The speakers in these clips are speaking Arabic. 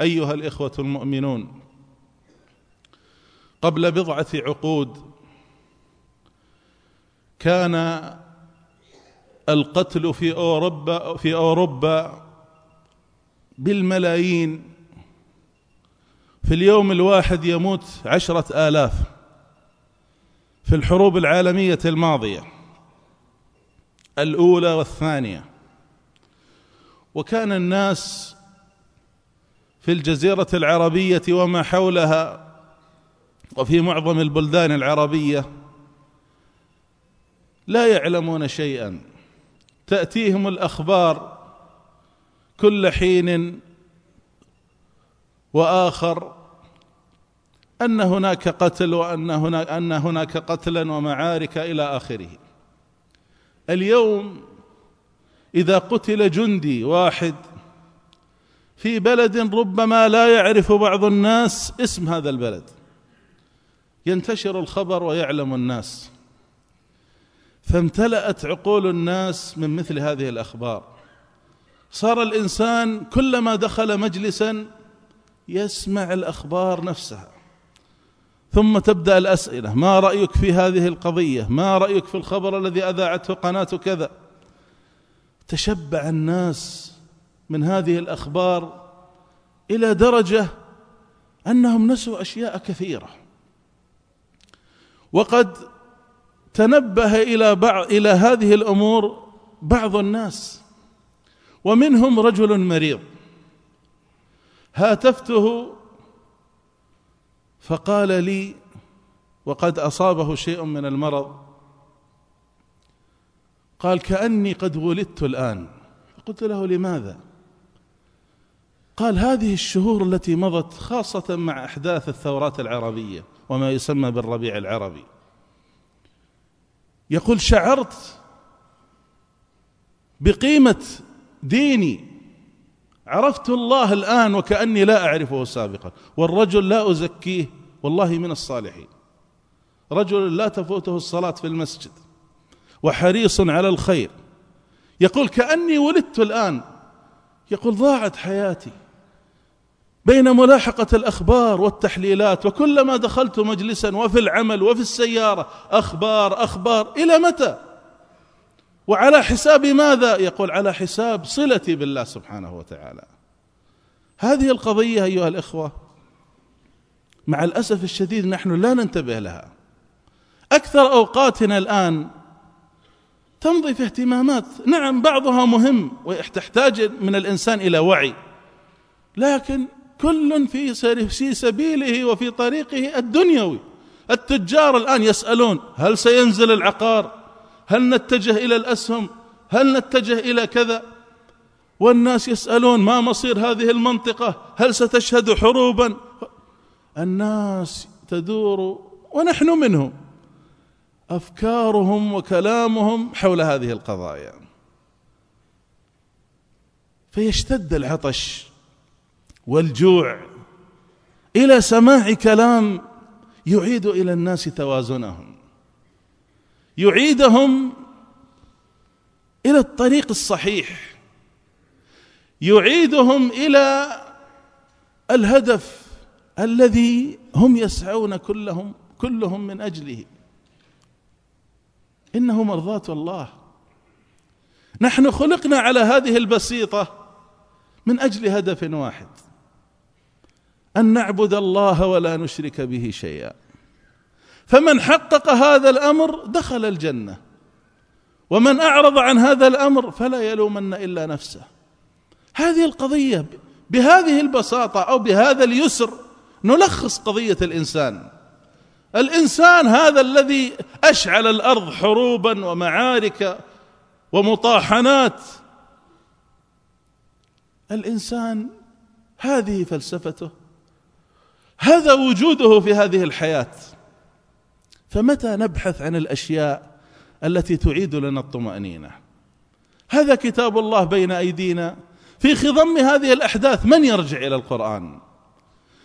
أيها الإخوة المؤمنون قبل بضعة عقود كان القتل في أوروبا في أوروبا بالملايين. في اليوم الواحد يموت عشرة آلاف في الحروب العالمية الماضية الأولى والثانية. وكان الناس في الجزيرة العربية وما حولها وفي معظم البلدان العربية لا يعلمون شيئا. تأتيهم الأخبار كل حين وآخر أن هناك قتل وأن هناك أن هناك قتلا ومعارك إلى آخره. اليوم إذا قتل جندي واحد في بلد ربما لا يعرف بعض الناس اسم هذا البلد. ينتشر الخبر ويعلم الناس. فامتلأت عقول الناس من مثل هذه الأخبار. صار الإنسان كلما دخل مجلسا يسمع الأخبار نفسها. ثم تبدأ الأسئلة. ما رأيك في هذه القضية؟ ما رأيك في الخبر الذي أذاعته قناة كذا؟ تشبع الناس من هذه الأخبار إلى درجة أنهم نسوا أشياء كثيرة. وقد تنبه إلى بعض إلى هذه الأمور بعض الناس ومنهم رجل مريض. هاتفته فقال لي وقد أصابه شيء من المرض. قال كأني قد ولدت الآن. فقلت له لماذا؟ قال هذه الشهور التي مضت خاصة مع أحداث الثورات العربية وما يسمى بالربيع العربي. يقول شعرت بقيمة ديني. عرفت الله الآن وكأني لا أعرفه سابقا. والرجل لا أزكيه والله من الصالحين. رجل لا تفوته الصلاة في المسجد. وحريص على الخير. يقول كأني ولدت الآن. يقول ضاعت حياتي. بين ملاحقة الأخبار والتحليلات وكلما دخلت مجلسا وفي العمل وفي السيارة أخبار أخبار إلى متى؟ وعلى حساب ماذا؟ يقول على حساب صلتي بالله سبحانه وتعالى. هذه القضية أيها الإخوة مع الأسف الشديد نحن لا ننتبه لها. أكثر أوقاتنا الآن تمضي في اهتمامات. نعم بعضها مهم وتحتاج من الإنسان إلى وعي لكن كل في في سبيله وفي طريقه الدنيوي. التجار الآن يسألون هل سينزل العقار؟ هل نتجه إلى الأسهم؟ هل نتجه إلى كذا؟ والناس يسألون ما مصير هذه المنطقة؟ هل ستشهد حروبا؟ الناس تدور ونحن منهم. أفكارهم وكلامهم حول هذه القضايا. فيشتد العطش. والجوع. إلى سماع كلام يعيد إلى الناس توازنهم. يعيدهم إلى الطريق الصحيح. يعيدهم إلى الهدف الذي هم يسعون كلهم كلهم من أجله. إنه مرضاة الله. نحن خلقنا على هذه البسيطة من أجل هدف واحد. أن نعبد الله ولا نشرك به شيئا. فمن حقق هذا الأمر دخل الجنة. ومن أعرض عن هذا الأمر فلا يلومن إلا نفسه. هذه القضية بهذه البساطة أو بهذا اليسر نلخص قضية الإنسان. الإنسان هذا الذي أشعل الأرض حروبا ومعارك ومطاحنات. الإنسان هذه فلسفته هذا وجوده في هذه الحياة. فمتى نبحث عن الأشياء التي تعيد لنا الطمأنينة؟ هذا كتاب الله بين أيدينا. في خضم هذه الأحداث من يرجع إلى القرآن؟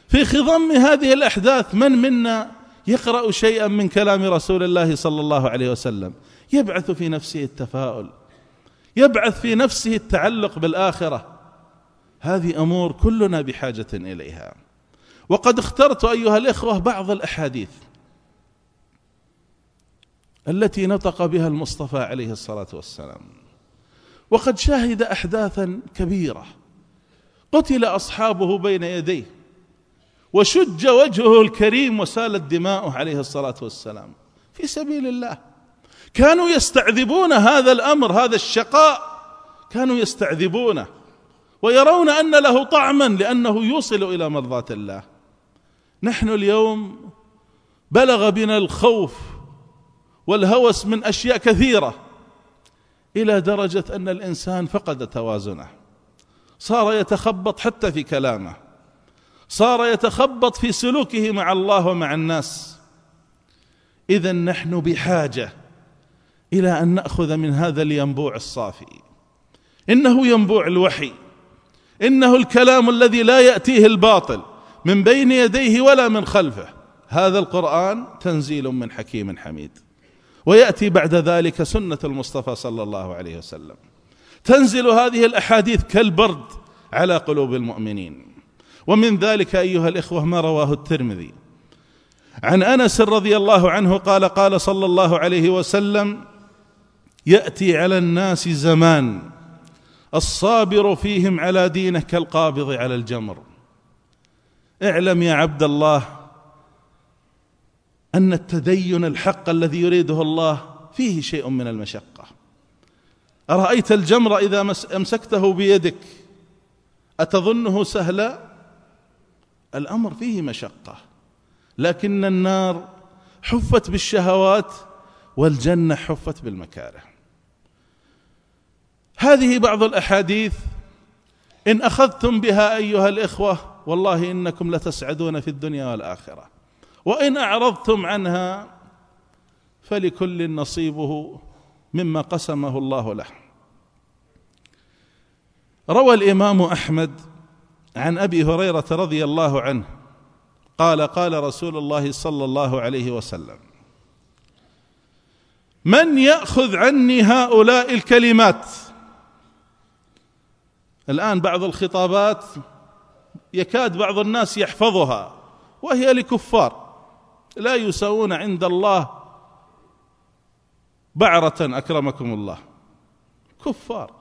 في خضم هذه الأحداث من منا يقرأ شيئا من كلام رسول الله صلى الله عليه وسلم؟ يبعث في نفسه التفاؤل. يبعث في نفسه التعلق بالآخرة. هذه أمور كلنا بحاجة إليها. وقد اخترت أيها الإخوة بعض الأحاديث التي نطق بها المصطفى عليه الصلاة والسلام. وقد شهد احداثا كبيرة. قتل أصحابه بين يديه. وشج وجهه الكريم وسالت دماؤه عليه الصلاة والسلام. في سبيل الله. كانوا يستعذبون هذا الأمر هذا الشقاء. كانوا يستعذبونه. ويرون أن له طعما لأنه يوصل إلى مرضاة الله. نحن اليوم بلغ بنا الخوف والهوس من أشياء كثيرة إلى درجة أن الإنسان فقد توازنه. صار يتخبط حتى في كلامه. صار يتخبط في سلوكه مع الله ومع الناس. إذا نحن بحاجة إلى أن نأخذ من هذا الينبوع الصافي. إنه ينبوع الوحي. إنه الكلام الذي لا يأتيه الباطل. من بين يديه ولا من خلفه. هذا القرآن تنزيل من حكيم حميد. ويأتي بعد ذلك سنة المصطفى صلى الله عليه وسلم. تنزل هذه الأحاديث كالبرد على قلوب المؤمنين. ومن ذلك أيها الإخوة ما رواه الترمذي. عن أنس رضي الله عنه قال قال صلى الله عليه وسلم يأتي على الناس زمان الصابر فيهم على دينه كالقابض على الجمر. اعلم يا عبد الله أن التدين الحق الذي يريده الله فيه شيء من المشقة. أرأيت الجمر إذا أمسكته بيدك؟ أتظنه سهلا الأمر فيه مشقة لكن النار حفت بالشهوات والجنة حفت بالمكاره. هذه بعض الأحاديث إن أخذتم بها أيها الإخوة والله إنكم لتسعدون في الدنيا والآخرة. وإن أعرضتم عنها فلكل نصيبه مما قسمه الله له. روى الإمام أحمد عن أبي هريرة رضي الله عنه قال قال رسول الله صلى الله عليه وسلم من يأخذ عني هؤلاء الكلمات؟ الآن بعض الخطابات يكاد بعض الناس يحفظها وهي لكفار. لا يساوون عند الله بعرة أكرمكم الله. كفار.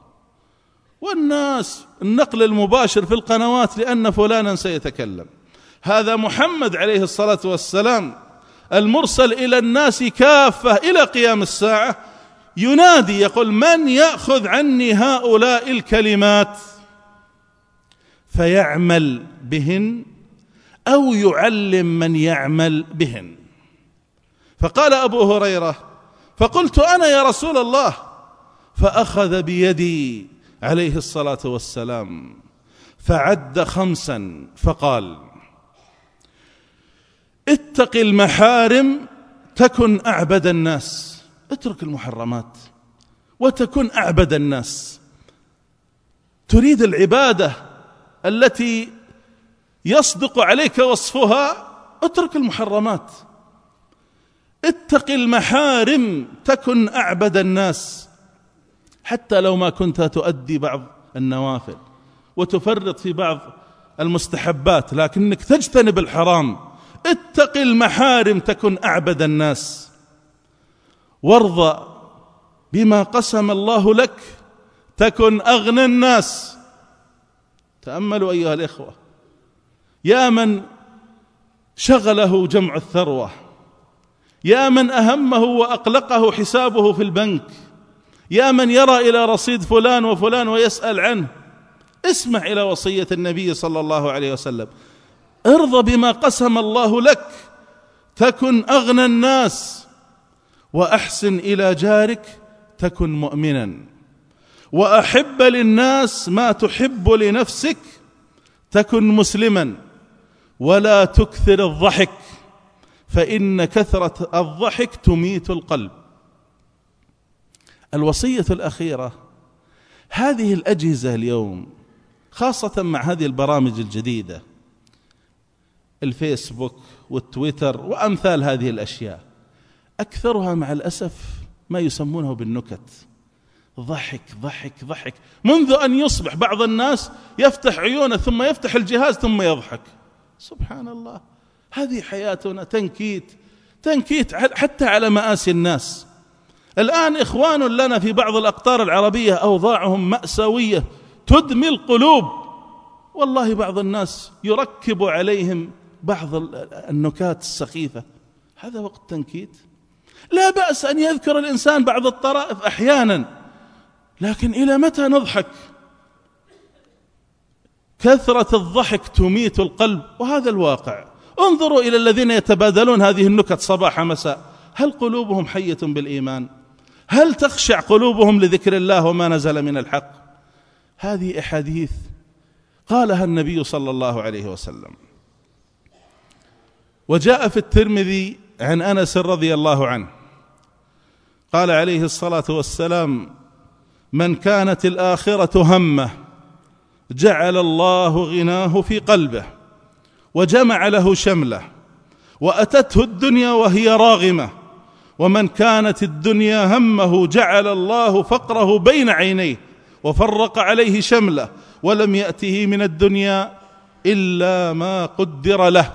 والناس النقل المباشر في القنوات لأن فلانا سيتكلم. هذا محمد عليه الصلاة والسلام المرسل إلى الناس كافة إلى قيام الساعة ينادي يقول من يأخذ عني هؤلاء الكلمات؟ فيعمل بهن أو يعلم من يعمل بهن. فقال أبو هريرة فقلت أنا يا رسول الله فأخذ بيدي عليه الصلاة والسلام فعد خمسا فقال اتق المحارم تكن أعبد الناس اترك المحرمات وتكن أعبد الناس. تريد العبادة التي يصدق عليك وصفها اترك المحرمات. اتق المحارم تكن أعبد الناس. حتى لو ما كنت تؤدي بعض النوافل وتفرط في بعض المستحبات لكنك تجتنب الحرام. اتق المحارم تكن أعبد الناس. وارضى بما قسم الله لك تكن أغنى الناس. تأملوا أيها الإخوة. يا من شغله جمع الثروة. يا من أهمه وأقلقه حسابه في البنك. يا من يرى إلى رصيد فلان وفلان ويسأل عنه. اسمع إلى وصية النبي صلى الله عليه وسلم. ارضى بما قسم الله لك تكن أغنى الناس وأحسن إلى جارك تكن مؤمنا. وأحب للناس ما تحب لنفسك تكن مسلما ولا تكثر الضحك فإن كثرة الضحك تميت القلب. الوصية الأخيرة هذه الأجهزة اليوم خاصة مع هذه البرامج الجديدة الفيسبوك والتويتر وأمثال هذه الأشياء أكثرها مع الأسف ما يسمونه بالنكت. ضحك ضحك ضحك. منذ أن يصبح بعض الناس يفتح عيونه ثم يفتح الجهاز ثم يضحك. سبحان الله. هذه حياتنا تنكيت تنكيت حتى على مآسي الناس. الآن إخوان لنا في بعض الأقطار العربية أوضاعهم مأساوية تدمي القلوب. والله بعض الناس يركب عليهم بعض النكات السخيفة. هذا وقت تنكيت. لا بأس أن يذكر الإنسان بعض الطرائف أحيانا. لكن إلى متى نضحك؟ كثرة الضحك تميت القلب وهذا الواقع. انظروا إلى الذين يتبادلون هذه النكت صباح مساء. هل قلوبهم حية بالإيمان؟ هل تخشع قلوبهم لذكر الله وما نزل من الحق؟ هذه أحاديث قالها النبي صلى الله عليه وسلم. وجاء في الترمذي عن أنس رضي الله عنه. قال عليه الصلاة والسلام من كانت الآخرة همه جعل الله غناه في قلبه وجمع له شمله وأتته الدنيا وهي راغمة ومن كانت الدنيا همه جعل الله فقره بين عينيه وفرق عليه شمله ولم يأته من الدنيا إلا ما قدر له.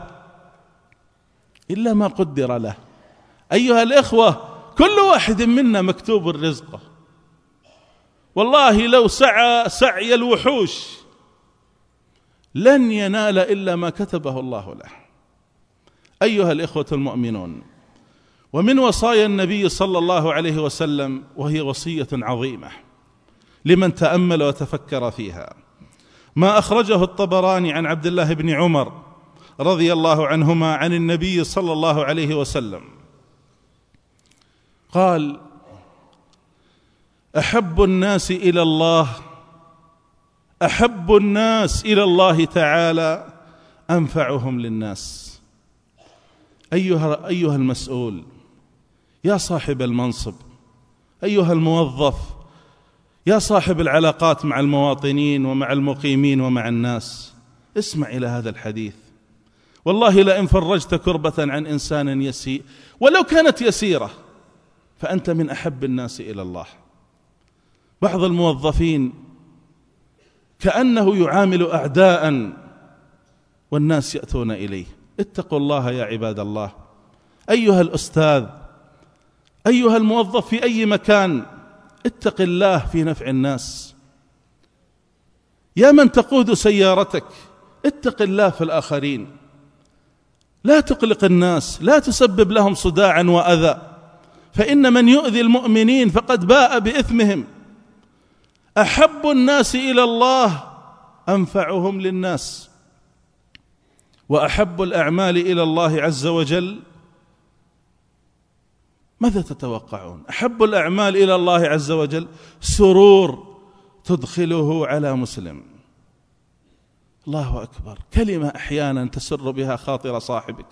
إلا ما قدر له. أيها الإخوة كل واحد منا مكتوب الرزق. والله لو سعى سعي الوحوش لن ينال إلا ما كتبه الله له. أيها الإخوة المؤمنون ومن وصايا النبي صلى الله عليه وسلم وهي وصية عظيمة لمن تأمل وتفكر فيها. ما أخرجه الطبراني عن عبد الله بن عمر رضي الله عنهما عن النبي صلى الله عليه وسلم. قال أحب الناس إلى الله. أحب الناس إلى الله تعالى. أنفعهم للناس. أيها أيها المسؤول يا صاحب المنصب. أيها الموظف يا صاحب العلاقات مع المواطنين ومع المقيمين ومع الناس. اسمع إلى هذا الحديث. والله لئن فرجت كربة عن إنسان يسير ولو كانت يسيرة فأنت من أحب الناس إلى الله. بعض الموظفين كأنه يعامل أعداء والناس يأتون إليه. اتقوا الله يا عباد الله. أيها الأستاذ أيها الموظف في أي مكان اتق الله في نفع الناس. يا من تقود سيارتك اتق الله في الآخرين. لا تقلق الناس لا تسبب لهم صداعا وأذى. فإن من يؤذي المؤمنين فقد باء بإثمهم. أحب الناس إلى الله أنفعهم للناس. وأحب الأعمال إلى الله عز وجل. ماذا تتوقعون؟ أحب الأعمال إلى الله عز وجل. سرور تدخله على مسلم. الله أكبر. كلمة أحيانا تسر بها خاطر صاحبك.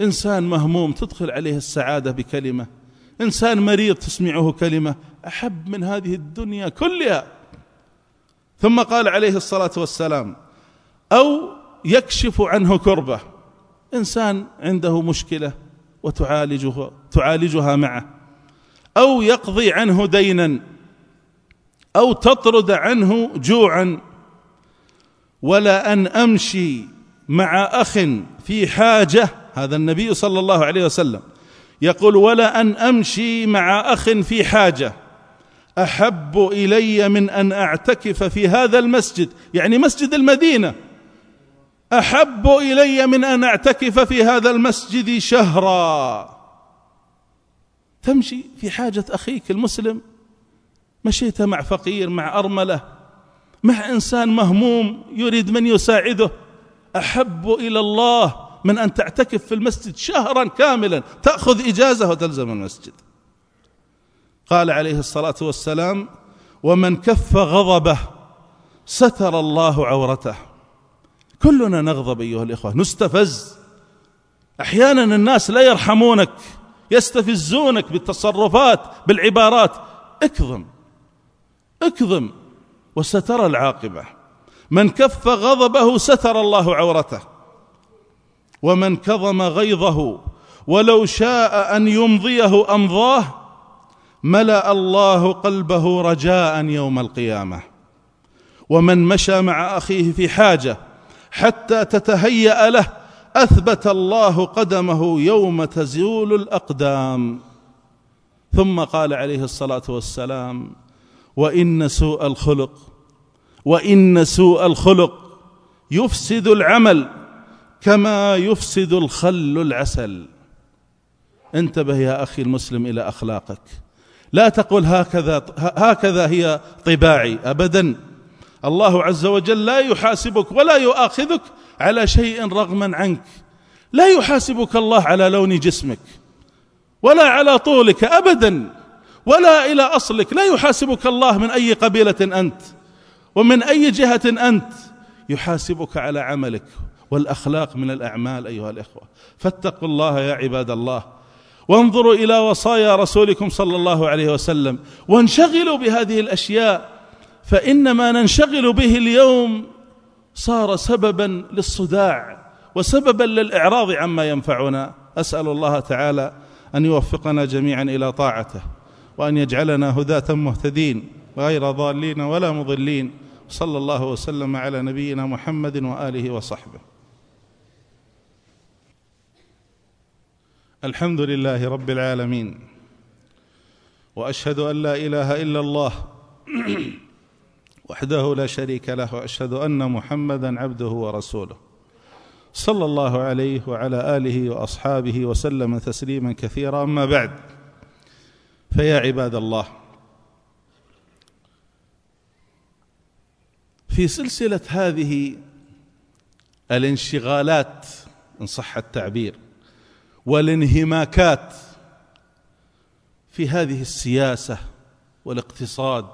إنسان مهموم تدخل عليه السعادة بكلمة. إنسان مريض تسمعه كلمة أحب من هذه الدنيا كلها. ثم قال عليه الصلاة والسلام أو يكشف عنه كربة. إنسان عنده مشكلة وتعالجها تعالجها معه. أو يقضي عنه دينا. أو تطرد عنه جوعا. ولا أن أمشي مع أخ في حاجة. هذا النبي صلى الله عليه وسلم. يقول ولا أن أمشي مع أخ في حاجة. أحب إلي من أن أعتكف في هذا المسجد يعني مسجد المدينة. أحب إلي من أن أعتكف في هذا المسجد شهرا. تمشي في حاجة أخيك المسلم. مشيت مع فقير مع أرملة مع إنسان مهموم يريد من يساعده. أحب إلى الله من أن تعتكف في المسجد شهرا كاملا تأخذ إجازة وتلزم المسجد. قال عليه الصلاة والسلام ومن كف غضبه ستر الله عورته. كلنا نغضب أيها الإخوة نستفز. أحيانا الناس لا يرحمونك يستفزونك بالتصرفات بالعبارات. اكظم اكظم وسترى العاقبة. من كف غضبه ستر الله عورته. ومن كظم غيظه ولو شاء أن يمضيه أمضاه ملأ الله قلبه رجاء يوم القيامة. ومن مشى مع أخيه في حاجة حتى تتهيأ له أثبت الله قدمه يوم تزول الأقدام. ثم قال عليه الصلاة والسلام وإن سوء الخلق وإن سوء الخلق يفسد العمل. كما يفسد الخل العسل. انتبه يا أخي المسلم إلى أخلاقك. لا تقل هكذا هكذا هي طباعي ابدا. الله عز وجل لا يحاسبك ولا يؤاخذك على شيء رغما عنك. لا يحاسبك الله على لون جسمك ولا على طولك ابدا. ولا إلى أصلك. لا يحاسبك الله من أي قبيلة أنت ومن أي جهة أنت. يحاسبك على عملك. والأخلاق من الأعمال أيها الإخوة. فاتقوا الله يا عباد الله. وانظروا إلى وصايا رسولكم صلى الله عليه وسلم. وانشغلوا بهذه الأشياء. فان ما ننشغل به اليوم صار سببا للصداع وسببا للإعراض عما ينفعنا. أسأل الله تعالى أن يوفقنا جميعا إلى طاعته وأن يجعلنا هداة مهتدين غير ضالين ولا مضلين. صلى الله وسلم على نبينا محمد وآله وصحبه. الحمد لله رب العالمين وأشهد أن لا إله إلا الله وحده لا شريك له وأشهد أن محمدا عبده ورسوله. صلى الله عليه وعلى آله وأصحابه وسلم تسليما كثيرا. أما بعد فيا عباد الله في سلسلة هذه الانشغالات إن صح التعبير والانهماكات في هذه السياسة والاقتصاد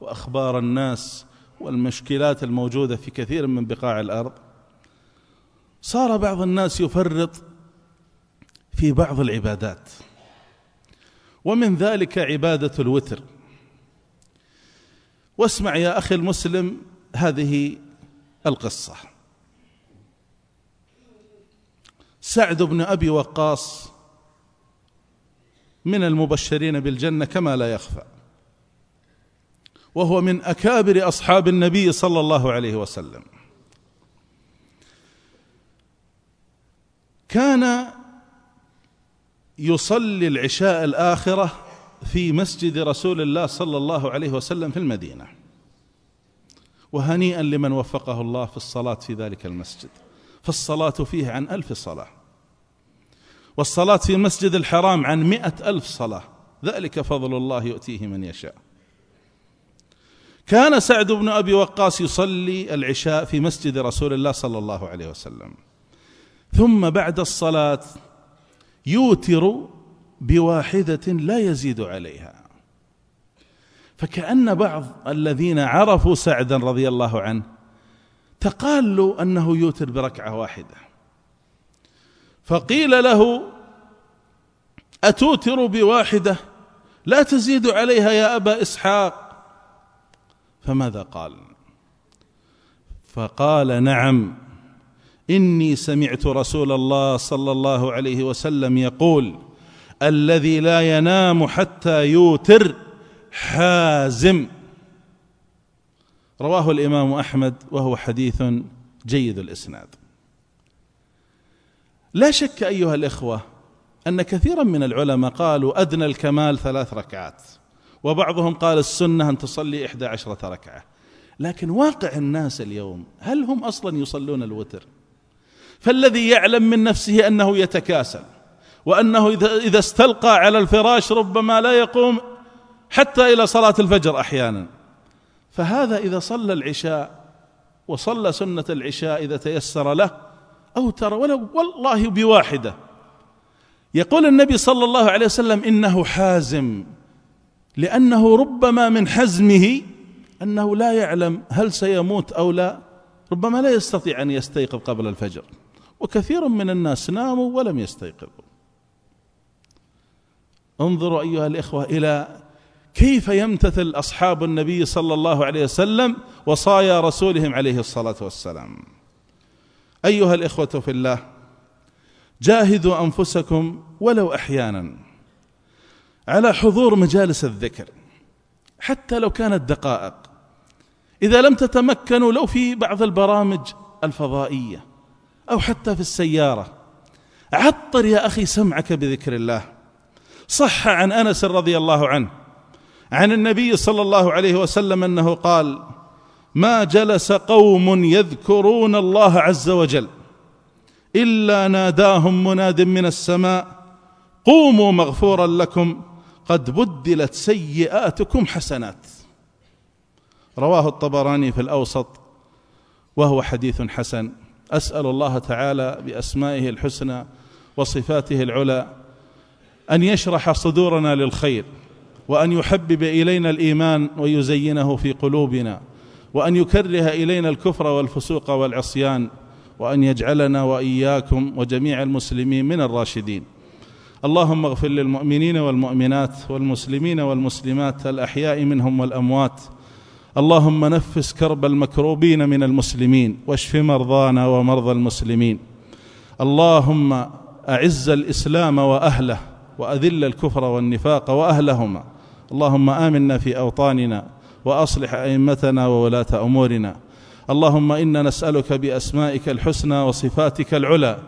وأخبار الناس والمشكلات الموجودة في كثير من بقاع الأرض صار بعض الناس يفرط في بعض العبادات. ومن ذلك عبادة الوتر. واسمع يا أخي المسلم هذه القصة. سعد بن أبي وقاص من المبشرين بالجنة كما لا يخفى. وهو من أكابر أصحاب النبي صلى الله عليه وسلم. كان يصلي العشاء الآخرة في مسجد رسول الله صلى الله عليه وسلم في المدينة. وهنيئا لمن وفقه الله في الصلاة في ذلك المسجد. فالصلاة فيه عن ألف صلاة. والصلاة في المسجد الحرام عن مئة ألف صلاة. ذلك فضل الله يؤتيه من يشاء. كان سعد بن أبي وقاص يصلي العشاء في مسجد رسول الله صلى الله عليه وسلم. ثم بعد الصلاة يوتر بواحدة لا يزيد عليها. فكأن بعض الذين عرفوا سعدا رضي الله عنه تقالوا أنه يوتر بركعة واحدة. فقيل له أتوتر بواحدة؟ لا تزيد عليها يا أبا إسحاق. فماذا قال؟ فقال نعم إني سمعت رسول الله صلى الله عليه وسلم يقول الذي لا ينام حتى يوتر حازم. رواه الإمام أحمد وهو حديث جيد الإسناد. لا شك أيها الإخوة أن كثيرا من العلماء قالوا أدنى الكمال ثلاث ركعات وبعضهم قال السنة أن تصلي إحدى عشرة ركعة. لكن واقع الناس اليوم هل هم أصلا يصلون الوتر؟ فالذي يعلم من نفسه أنه يتكاسل وأنه إذا استلقى على الفراش ربما لا يقوم حتى إلى صلاة الفجر أحيانا. فهذا إذا صلى العشاء وصلى سنة العشاء إذا تيسر له اوتر ولو والله بواحدة. يقول النبي صلى الله عليه وسلم إنه حازم لأنه ربما من حزمه أنه لا يعلم هل سيموت أو لا ربما لا يستطيع أن يستيقظ قبل الفجر. وكثير من الناس ناموا ولم يستيقظوا. انظروا أيها الإخوة إلى كيف يمتثل أصحاب النبي صلى الله عليه وسلم وصايا رسولهم عليه الصلاة والسلام. أيها الإخوة في الله جاهدوا أنفسكم ولو أحيانا على حضور مجالس الذكر حتى لو كانت دقائق. إذا لم تتمكنوا لو في بعض البرامج الفضائية أو حتى في السيارة عطر يا أخي سمعك بذكر الله. صح عن أنس رضي الله عنه عن النبي صلى الله عليه وسلم أنه قال ما جلس قوم يذكرون الله عز وجل إلا ناداهم مناد من السماء قوموا مغفورا لكم قد بدلت سيئاتكم حسنات. رواه الطبراني في الأوسط وهو حديث حسن. أسأل الله تعالى بأسمائه الحسنى وصفاته العلى أن يشرح صدورنا للخير وأن يحبب إلينا الإيمان ويزينه في قلوبنا وأن يكره إلينا الكفر والفسوق والعصيان وأن يجعلنا وإياكم وجميع المسلمين من الراشدين. اللهم اغفر للمؤمنين والمؤمنات والمسلمين والمسلمات الأحياء منهم والأموات. اللهم نفس كرب المكروبين من المسلمين واشف مرضانا ومرضى المسلمين. اللهم أعز الإسلام وأهله وأذل الكفر والنفاق وأهلهما. اللهم آمنا في أوطاننا وأصلح أئمتنا وولاة أمورنا. اللهم إنا نسألك بأسمائك الحسنى وصفاتك العلى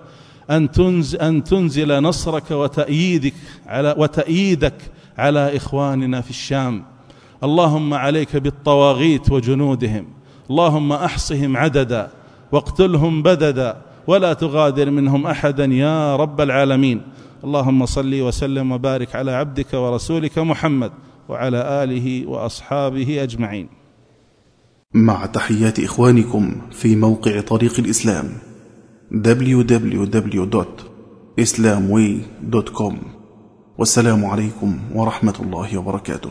أن تنزل, أن تنزل نصرك وتأييدك على وتأييدك على إخواننا في الشام. اللهم عليك بالطواغيت وجنودهم. اللهم أحصهم عددا واقتلهم بددا ولا تغادر منهم أحدا يا رب العالمين. اللهم صل وسلم وبارك على عبدك ورسولك محمد وعلى آله وأصحابه أجمعين. مع تحيات إخوانكم في موقع طريق الإسلام www.islamway.com والسلام عليكم ورحمة الله وبركاته.